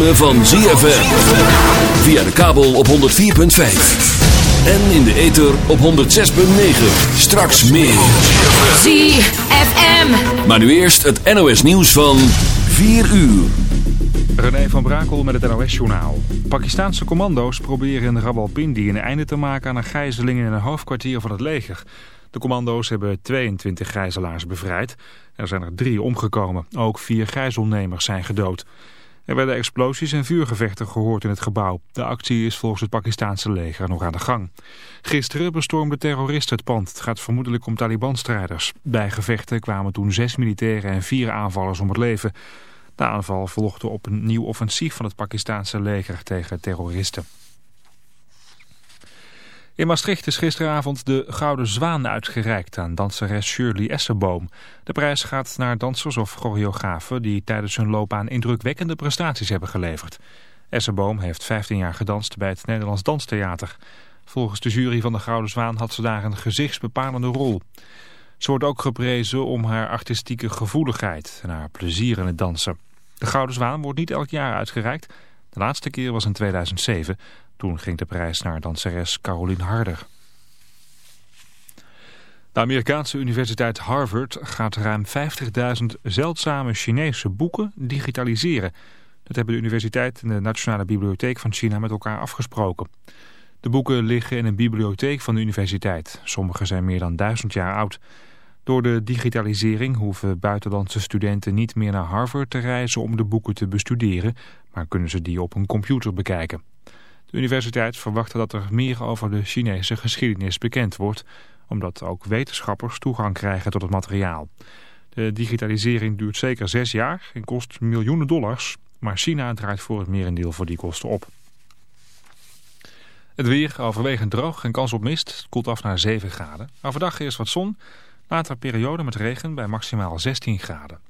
ritme van ZFM. Via de kabel op 104.5. En in de ether op 106.9. Straks meer. ZFM. Maar nu eerst het NOS nieuws van 4 uur. René van Brakel met het NOS-journaal. Pakistaanse commando's proberen in Rawalpindi een einde te maken aan een gijzeling in een hoofdkwartier van het leger. De commando's hebben 22 gijzelaars bevrijd. Er zijn er drie omgekomen. Ook vier gijzelnemers zijn gedood. Er werden explosies en vuurgevechten gehoord in het gebouw. De actie is volgens het Pakistaanse leger nog aan de gang. Gisteren bestormden terroristen het pand. Het gaat vermoedelijk om Taliban-strijders. Bij gevechten kwamen toen zes militairen en vier aanvallers om het leven. De aanval volgde op een nieuw offensief van het Pakistaanse leger tegen terroristen. In Maastricht is gisteravond de Gouden Zwaan uitgereikt aan danseres Shirley Essenboom. De prijs gaat naar dansers of choreografen die tijdens hun loopbaan indrukwekkende prestaties hebben geleverd. Essenboom heeft 15 jaar gedanst bij het Nederlands Danstheater. Volgens de jury van de Gouden Zwaan had ze daar een gezichtsbepalende rol. Ze wordt ook geprezen om haar artistieke gevoeligheid en haar plezier in het dansen. De Gouden Zwaan wordt niet elk jaar uitgereikt. De laatste keer was in 2007. Toen ging de prijs naar danseres Caroline Harder. De Amerikaanse universiteit Harvard gaat ruim 50.000 zeldzame Chinese boeken digitaliseren. Dat hebben de universiteit en de Nationale Bibliotheek van China met elkaar afgesproken. De boeken liggen in een bibliotheek van de universiteit. Sommige zijn meer dan duizend jaar oud. Door de digitalisering hoeven buitenlandse studenten niet meer naar Harvard te reizen om de boeken te bestuderen, maar kunnen ze die op een computer bekijken. De universiteit verwacht dat er meer over de Chinese geschiedenis bekend wordt, omdat ook wetenschappers toegang krijgen tot het materiaal. De digitalisering duurt zeker zes jaar en kost miljoenen dollars, maar China draait voor het merendeel voor die kosten op. Het weer overwegend droog en kans op mist. Het koelt af naar 7 graden. Overdag eerst wat zon, later periode met regen bij maximaal 16 graden.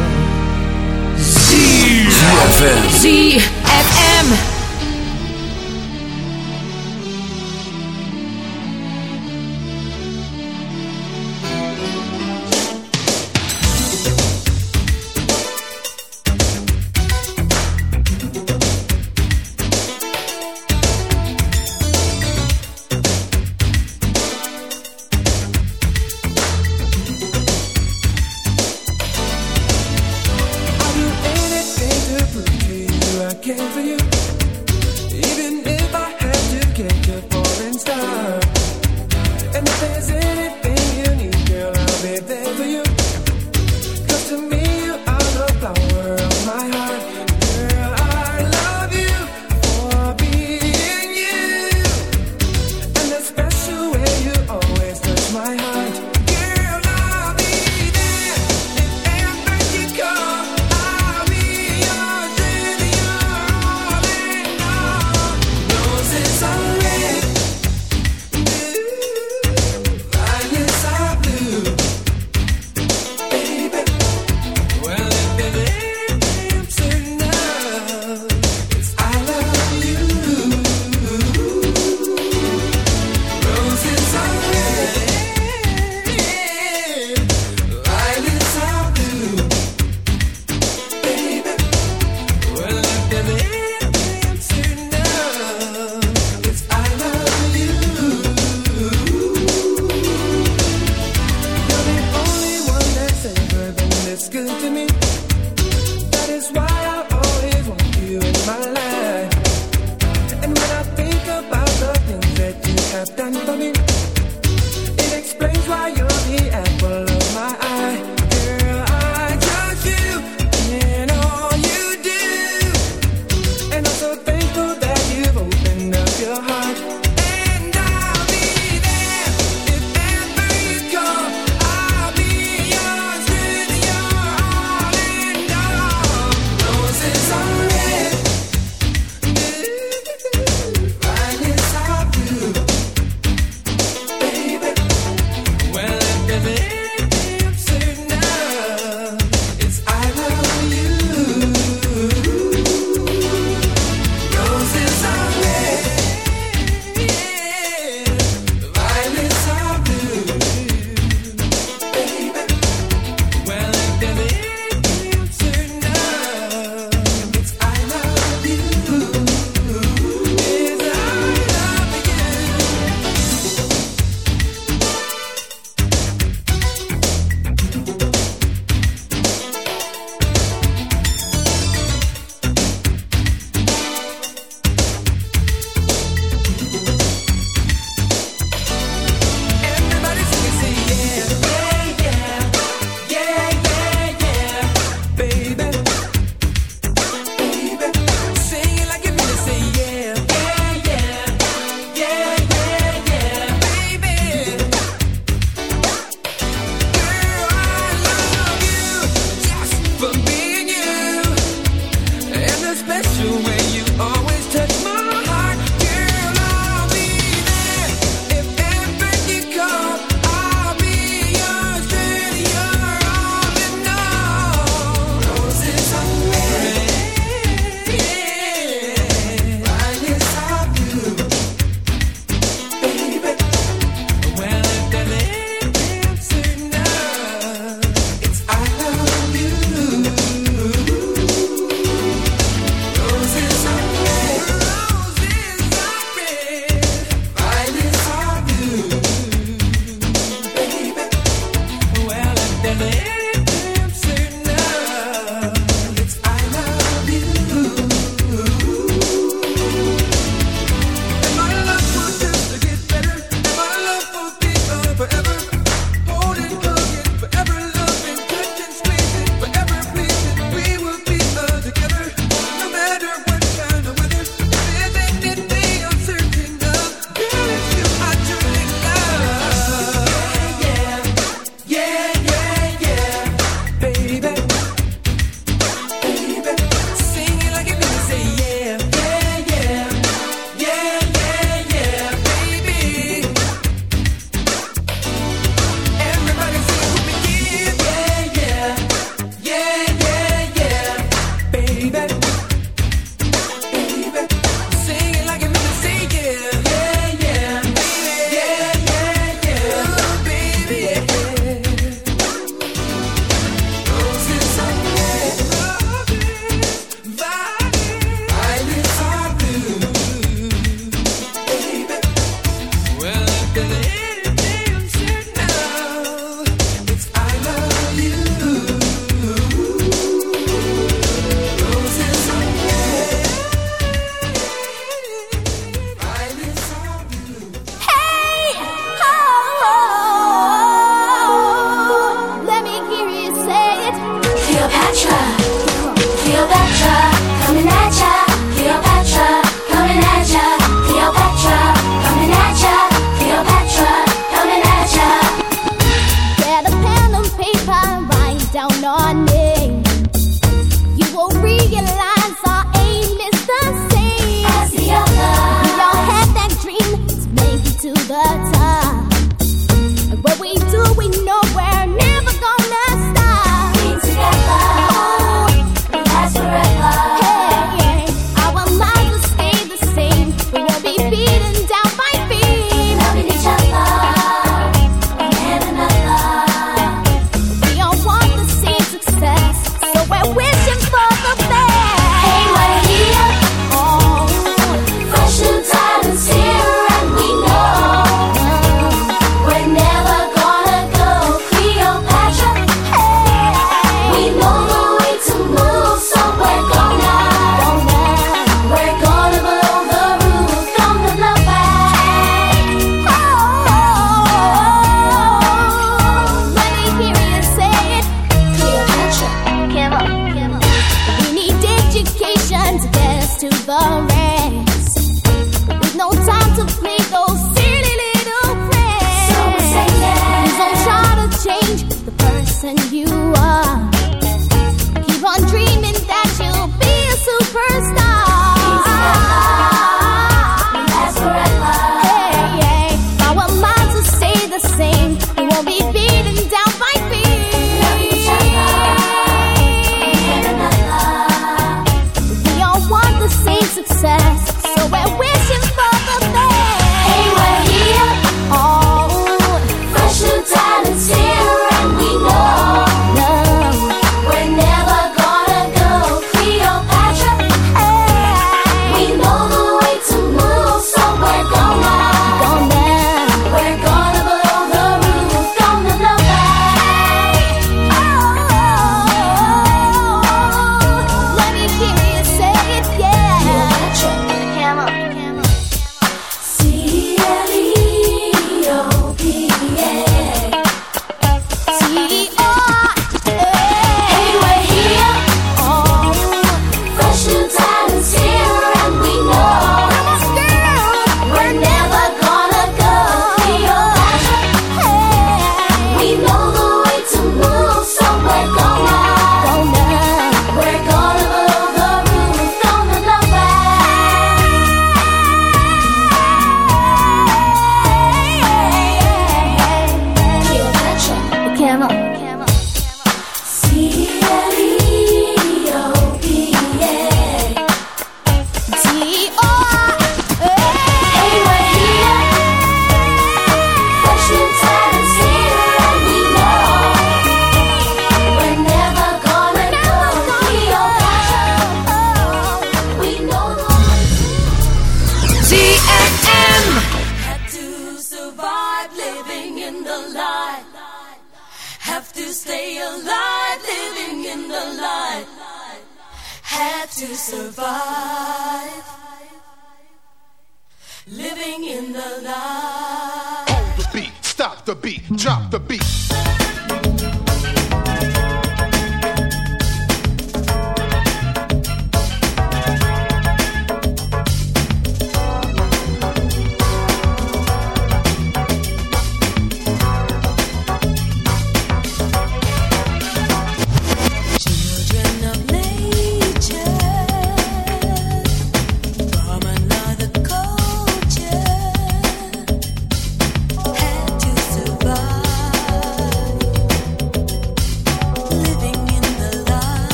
See.